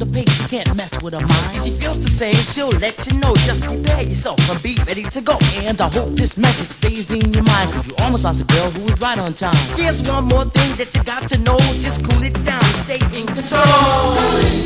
you can't mess with her mind. She feels the same, she'll let you know. Just prepare yourself and be ready to go. And I hope this message stays in your mind, cause you almost lost a girl who was right on time. Here's one more thing that you got to know. Just cool it down, stay in control.